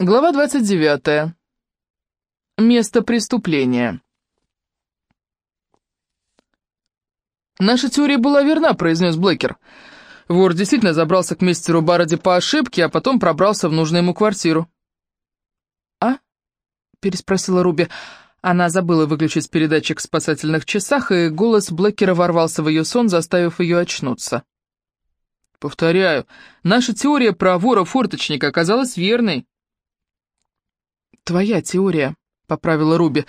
Глава 29. Место преступления. «Наша теория была верна», — произнес Блэкер. Вор действительно забрался к мистеру Бароди по ошибке, а потом пробрался в нужную ему квартиру. «А?» — переспросила Руби. Она забыла выключить передатчик в спасательных часах, и голос Блэкера ворвался в ее сон, заставив ее очнуться. «Повторяю, наша теория про вора-форточника оказалась верной». «Твоя теория», — поправила Руби.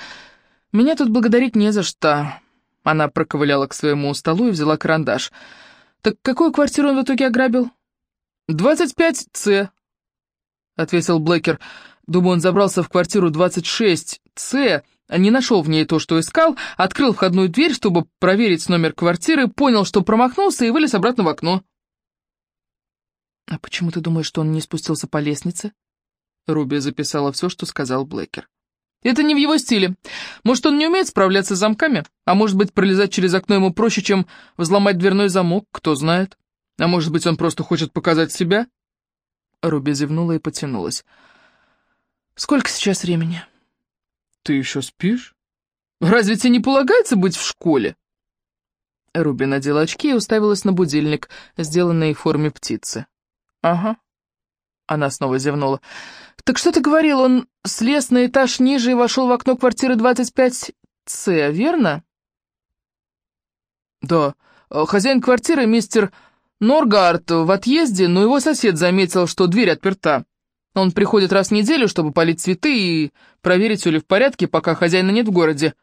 «Меня тут благодарить не за что». Она проковыляла к своему столу и взяла карандаш. «Так какую квартиру он в итоге ограбил?» «Двадцать пять С», — ответил Блэкер. Думаю, он забрался в квартиру 26С, не нашел в ней то, что искал, открыл входную дверь, чтобы проверить номер квартиры, понял, что промахнулся и вылез обратно в окно. «А почему ты думаешь, что он не спустился по лестнице?» Руби записала все, что сказал Блэкер. «Это не в его стиле. Может, он не умеет справляться с замками? А может быть, пролезать через окно ему проще, чем взломать дверной замок, кто знает? А может быть, он просто хочет показать себя?» Руби зевнула и потянулась. «Сколько сейчас времени?» «Ты еще спишь? Разве тебе не полагается быть в школе?» Руби надела очки и уставилась на будильник, сделанный в форме птицы. «Ага». Она снова зевнула. «Так что ты говорил, он слез на этаж ниже и вошел в окно квартиры 25С, верно?» «Да. Хозяин квартиры, мистер Норгард, в отъезде, но его сосед заметил, что дверь отперта. Он приходит раз в неделю, чтобы полить цветы и проверить, все ли в порядке, пока хозяина нет в городе».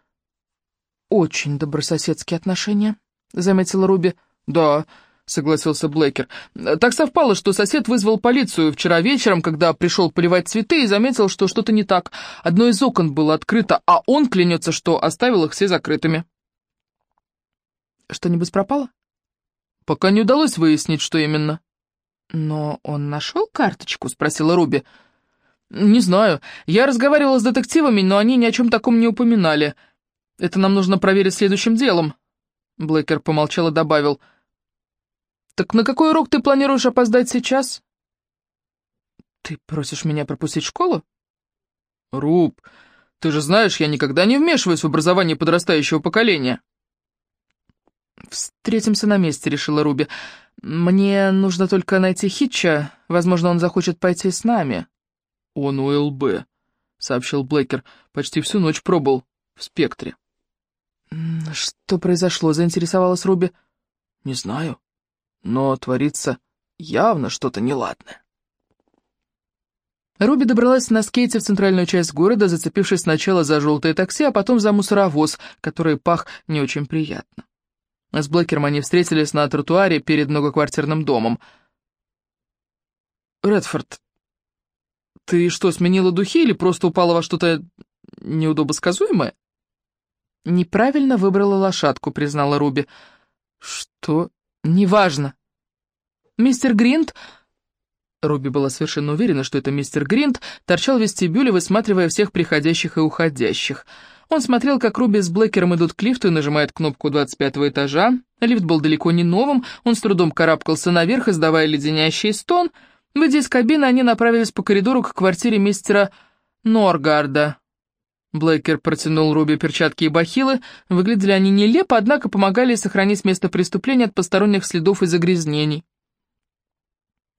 «Очень добрососедские отношения», — заметила Руби. «Да», — согласился Блэкер. «Так совпало, что сосед вызвал полицию вчера вечером, когда пришел поливать цветы, и заметил, что что-то не так. Одно из окон было открыто, а он клянется, что оставил их все закрытыми». «Что-нибудь пропало?» «Пока не удалось выяснить, что именно». «Но он нашел карточку?» — спросила Руби. «Не знаю. Я разговаривала с детективами, но они ни о чем таком не упоминали. Это нам нужно проверить следующим делом». Блэкер помолчал и добавил — «Так на какой урок ты планируешь опоздать сейчас?» «Ты просишь меня пропустить школу?» «Руб, ты же знаешь, я никогда не вмешиваюсь в образование подрастающего поколения». «Встретимся на месте», — решила Руби. «Мне нужно только найти Хитча. Возможно, он захочет пойти с нами». «Он у ЛБ», — сообщил Блейкер. «Почти всю ночь пробыл в спектре». «Что произошло?» — заинтересовалась Руби. «Не знаю но творится явно что-то неладное. Руби добралась на скейте в центральную часть города, зацепившись сначала за желтое такси, а потом за мусоровоз, который пах не очень приятно. С Блэкером они встретились на тротуаре перед многоквартирным домом. «Редфорд, ты что, сменила духи или просто упала во что-то неудобосказуемое?» «Неправильно выбрала лошадку», — признала Руби. «Что? Неважно. Мистер Гринт... Руби была совершенно уверена, что это мистер Гринт, торчал в вестибюле, высматривая всех приходящих и уходящих. Он смотрел, как Руби с Блэкером идут к лифту и нажимает кнопку 25 этажа. Лифт был далеко не новым, он с трудом карабкался наверх, издавая леденящий стон. Выйдя из кабины, они направились по коридору к квартире мистера Норгарда. Блэкер протянул Руби перчатки и бахилы. Выглядели они нелепо, однако помогали сохранить место преступления от посторонних следов и загрязнений.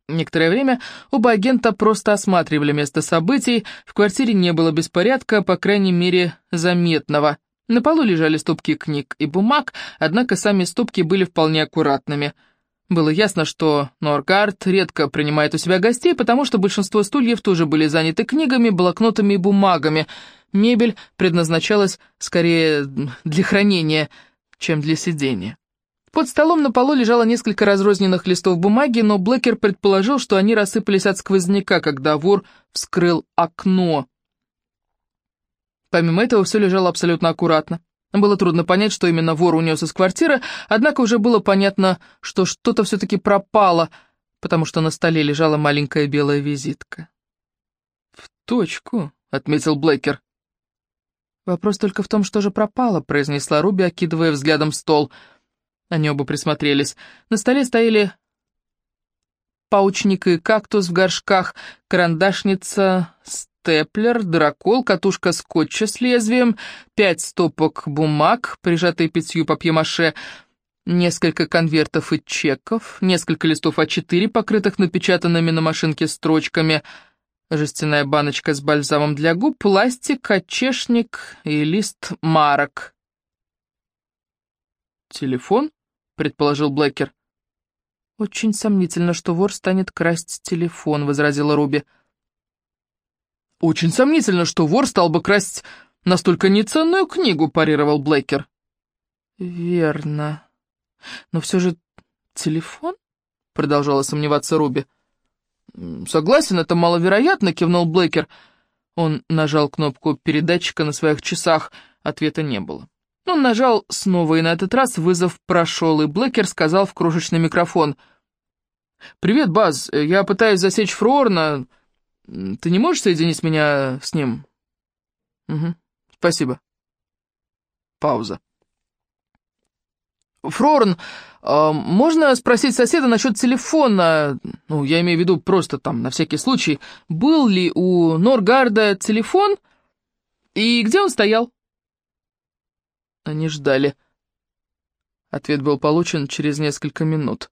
Некоторое время оба агента просто осматривали место событий, в квартире не было беспорядка, по крайней мере, заметного. На полу лежали стопки книг и бумаг, однако сами стопки были вполне аккуратными. Было ясно, что Норгард редко принимает у себя гостей, потому что большинство стульев тоже были заняты книгами, блокнотами и бумагами — Мебель предназначалась скорее для хранения, чем для сидения. Под столом на полу лежало несколько разрозненных листов бумаги, но Блэкер предположил, что они рассыпались от сквозняка, когда вор вскрыл окно. Помимо этого, все лежало абсолютно аккуратно. Было трудно понять, что именно вор унес из квартиры, однако уже было понятно, что что-то все-таки пропало, потому что на столе лежала маленькая белая визитка. «В точку», — отметил Блэкер. «Вопрос только в том, что же пропало», — произнесла Руби, окидывая взглядом стол. Они оба присмотрелись. На столе стояли паучник и кактус в горшках, карандашница, степлер, дракол, катушка скотча с лезвием, пять стопок бумаг, прижатые пятью папье-маше, несколько конвертов и чеков, несколько листов А4, покрытых напечатанными на машинке строчками, жестяная баночка с бальзамом для губ, пластик, очешник и лист марок. «Телефон?» — предположил Блэкер. «Очень сомнительно, что вор станет красть телефон», — возразила Руби. «Очень сомнительно, что вор стал бы красть настолько неценную книгу», — парировал Блэкер. «Верно. Но все же телефон?» — продолжала сомневаться Руби. «Согласен, это маловероятно», — кивнул Блэкер. Он нажал кнопку передатчика на своих часах. Ответа не было. Он нажал снова, и на этот раз вызов прошел, и Блэкер сказал в крошечный микрофон. «Привет, Баз, я пытаюсь засечь Фрорна. Ты не можешь соединить меня с ним?» «Угу, спасибо». Пауза. «Фрорн, э, можно спросить соседа насчет телефона? Ну, я имею в виду просто там, на всякий случай. Был ли у Норгарда телефон и где он стоял?» Они ждали. Ответ был получен через несколько минут.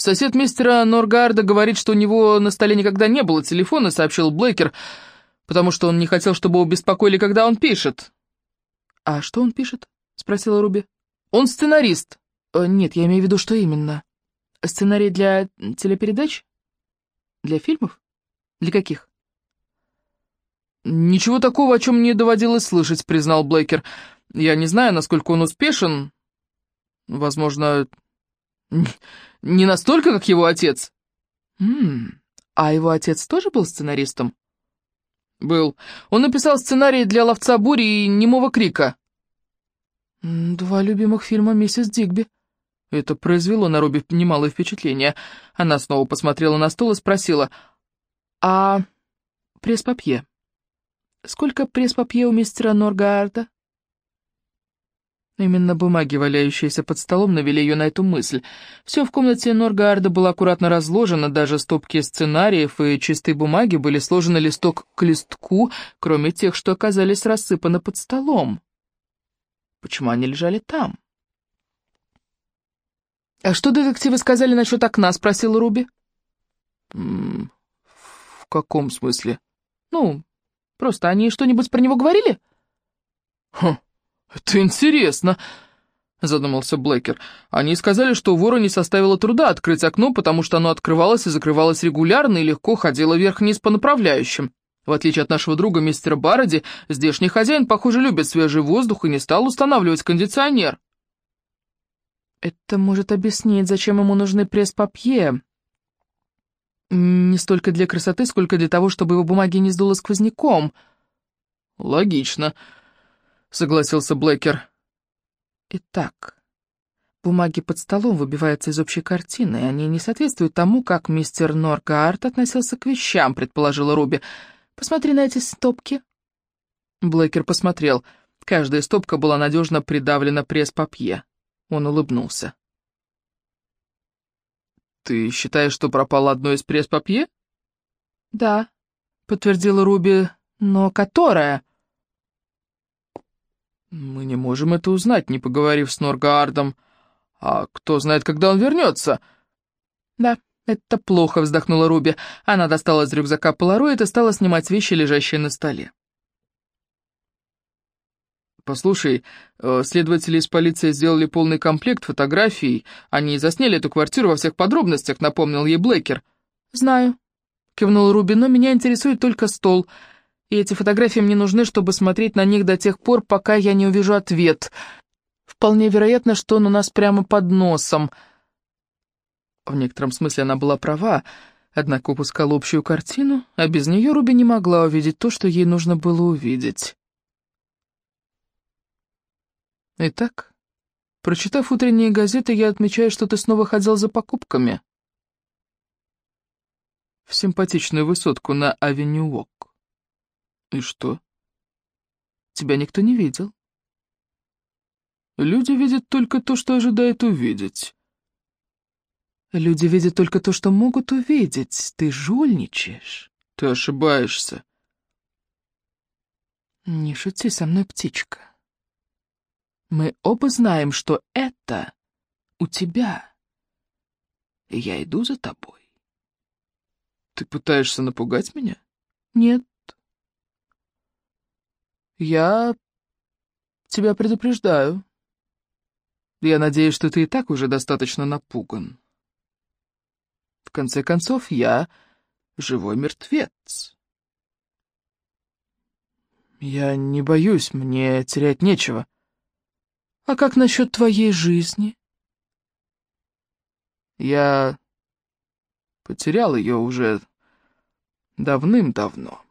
«Сосед мистера Норгарда говорит, что у него на столе никогда не было телефона», — сообщил Блейкер, «потому что он не хотел, чтобы его беспокоили, когда он пишет». «А что он пишет?» — спросила Руби. «Он сценарист». Э, «Нет, я имею в виду, что именно. Сценарий для телепередач? Для фильмов? Для каких?» «Ничего такого, о чем мне доводилось слышать», — признал Блейкер. «Я не знаю, насколько он успешен. Возможно, не настолько, как его отец». «Ммм, а его отец тоже был сценаристом?» «Был. Он написал сценарий для «Ловца бури» и «Немого крика». «Два любимых фильма миссис Дигби». Это произвело на Руби немалое впечатление. Она снова посмотрела на стол и спросила, «А пресс-папье?» Сколько пресс-папье у мистера Норгарда?» Именно бумаги, валяющиеся под столом, навели ее на эту мысль. Все в комнате Норгарда было аккуратно разложено, даже стопки сценариев и чистые бумаги были сложены листок к листку, кроме тех, что оказались рассыпаны под столом. Почему они лежали там? «А что детективы сказали насчет окна?» — спросила Руби. «В каком смысле?» «Ну, Просто они что-нибудь про него говорили?» «Хм, это интересно», — задумался Блэкер. «Они сказали, что вору не составило труда открыть окно, потому что оно открывалось и закрывалось регулярно и легко ходило вверх-вниз по направляющим. В отличие от нашего друга мистера Бароди, здешний хозяин, похоже, любит свежий воздух и не стал устанавливать кондиционер». «Это может объяснить, зачем ему нужны пресс-папье», не столько для красоты, сколько для того, чтобы его бумаги не сдуло сквозняком. Логично, согласился Блэкер. Итак, бумаги под столом выбиваются из общей картины, и они не соответствуют тому, как мистер Норгард относился к вещам, предположила Руби. Посмотри на эти стопки. Блэкер посмотрел. Каждая стопка была надежно придавлена пресс-папье. Он улыбнулся. «Ты считаешь, что пропало одно из пресс-папье?» «Да», — подтвердила Руби, — «но которая?» «Мы не можем это узнать, не поговорив с Норгаардом. А кто знает, когда он вернется?» «Да, это плохо», — вздохнула Руби. Она достала из рюкзака полароид и стала снимать вещи, лежащие на столе. «Послушай, э, следователи из полиции сделали полный комплект фотографий. Они засняли эту квартиру во всех подробностях», — напомнил ей Блейкер. «Знаю», — кивнул Руби, — «но меня интересует только стол. И эти фотографии мне нужны, чтобы смотреть на них до тех пор, пока я не увижу ответ. Вполне вероятно, что он у нас прямо под носом». В некотором смысле она была права, однако упускала общую картину, а без нее Руби не могла увидеть то, что ей нужно было увидеть. Итак, прочитав утренние газеты, я отмечаю, что ты снова ходил за покупками. В симпатичную высотку на Авеню Уок. И что? Тебя никто не видел. Люди видят только то, что ожидают увидеть. Люди видят только то, что могут увидеть. Ты жульничаешь. Ты ошибаешься. Не шути со мной, птичка. Мы оба знаем, что это у тебя. Я иду за тобой. Ты пытаешься напугать меня? Нет. Я тебя предупреждаю. Я надеюсь, что ты и так уже достаточно напуган. В конце концов, я живой мертвец. Я не боюсь, мне терять нечего. А как насчет твоей жизни? Я потерял ее уже давным-давно.